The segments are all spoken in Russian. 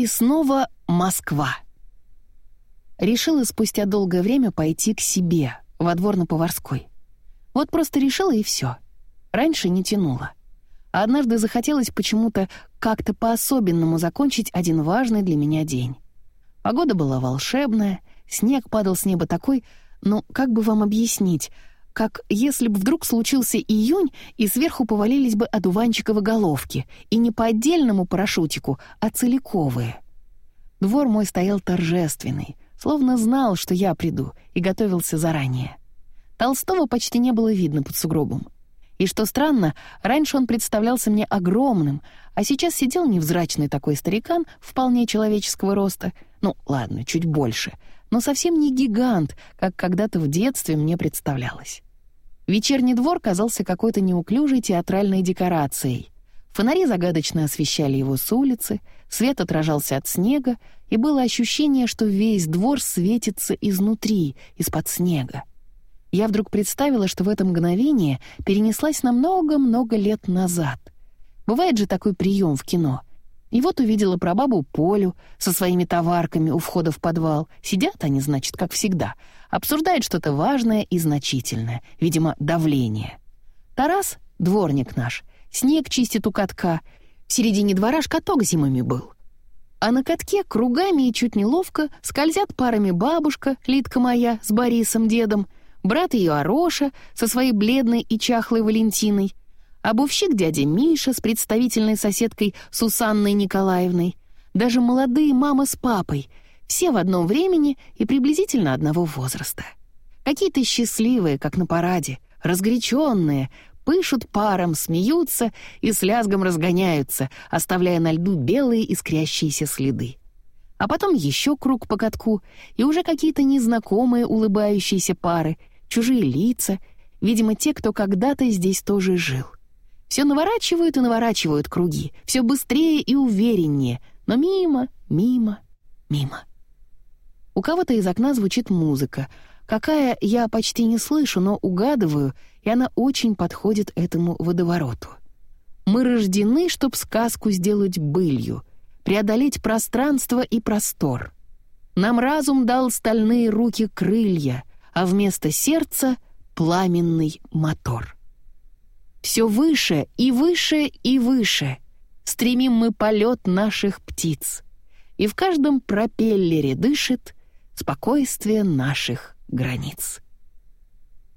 И снова Москва. Решила спустя долгое время пойти к себе, во двор на Поварской. Вот просто решила и все. Раньше не тянула. Однажды захотелось почему-то как-то по-особенному закончить один важный для меня день. Погода была волшебная, снег падал с неба такой, ну, как бы вам объяснить, как если бы вдруг случился июнь, и сверху повалились бы одуванчиковы головки, и не по отдельному парашютику, а целиковые. Двор мой стоял торжественный, словно знал, что я приду, и готовился заранее. Толстого почти не было видно под сугробом. И что странно, раньше он представлялся мне огромным, а сейчас сидел невзрачный такой старикан, вполне человеческого роста, ну, ладно, чуть больше, но совсем не гигант, как когда-то в детстве мне представлялось. Вечерний двор казался какой-то неуклюжей театральной декорацией. Фонари загадочно освещали его с улицы, свет отражался от снега, и было ощущение, что весь двор светится изнутри, из-под снега. Я вдруг представила, что в это мгновение перенеслась на много-много лет назад. Бывает же такой прием в кино. И вот увидела прабабу Полю со своими товарками у входа в подвал. Сидят они, значит, как всегда. Обсуждают что-то важное и значительное, видимо, давление. Тарас, дворник наш, снег чистит у катка. В середине двора шкаток зимами был. А на катке кругами и чуть неловко скользят парами бабушка, Литка моя, с Борисом, дедом, брат ее Ароша со своей бледной и чахлой Валентиной, обувщик дядя Миша с представительной соседкой Сусанной Николаевной, даже молодые мама с папой, все в одном времени и приблизительно одного возраста. Какие-то счастливые, как на параде, разгоряченные, пышут паром, смеются и с лязгом разгоняются, оставляя на льду белые искрящиеся следы. А потом еще круг по катку, и уже какие-то незнакомые улыбающиеся пары, чужие лица, видимо, те, кто когда-то здесь тоже жил. Все наворачивают и наворачивают круги, все быстрее и увереннее, но мимо, мимо, мимо. У кого-то из окна звучит музыка, какая я почти не слышу, но угадываю, и она очень подходит этому водовороту. Мы рождены, чтоб сказку сделать былью, преодолеть пространство и простор. Нам разум дал стальные руки крылья, а вместо сердца — пламенный мотор. Все выше и выше и выше стремим мы полет наших птиц, и в каждом пропеллере дышит спокойствие наших границ.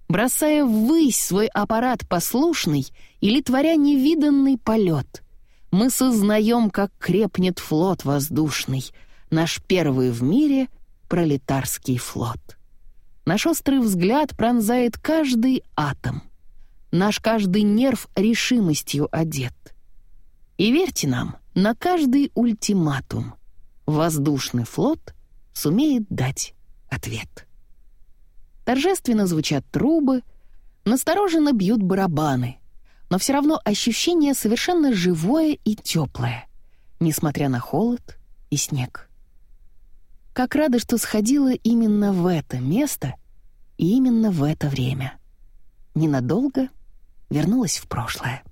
Бросая ввысь свой аппарат послушный или творя невиданный полет, мы сознаем, как крепнет флот воздушный, наш первый в мире пролетарский флот. Наш острый взгляд пронзает каждый атом — Наш каждый нерв решимостью одет. И верьте нам, на каждый ультиматум воздушный флот сумеет дать ответ. Торжественно звучат трубы, настороженно бьют барабаны, но все равно ощущение совершенно живое и теплое, несмотря на холод и снег. Как рада, что сходила именно в это место и именно в это время. Ненадолго — вернулась в прошлое.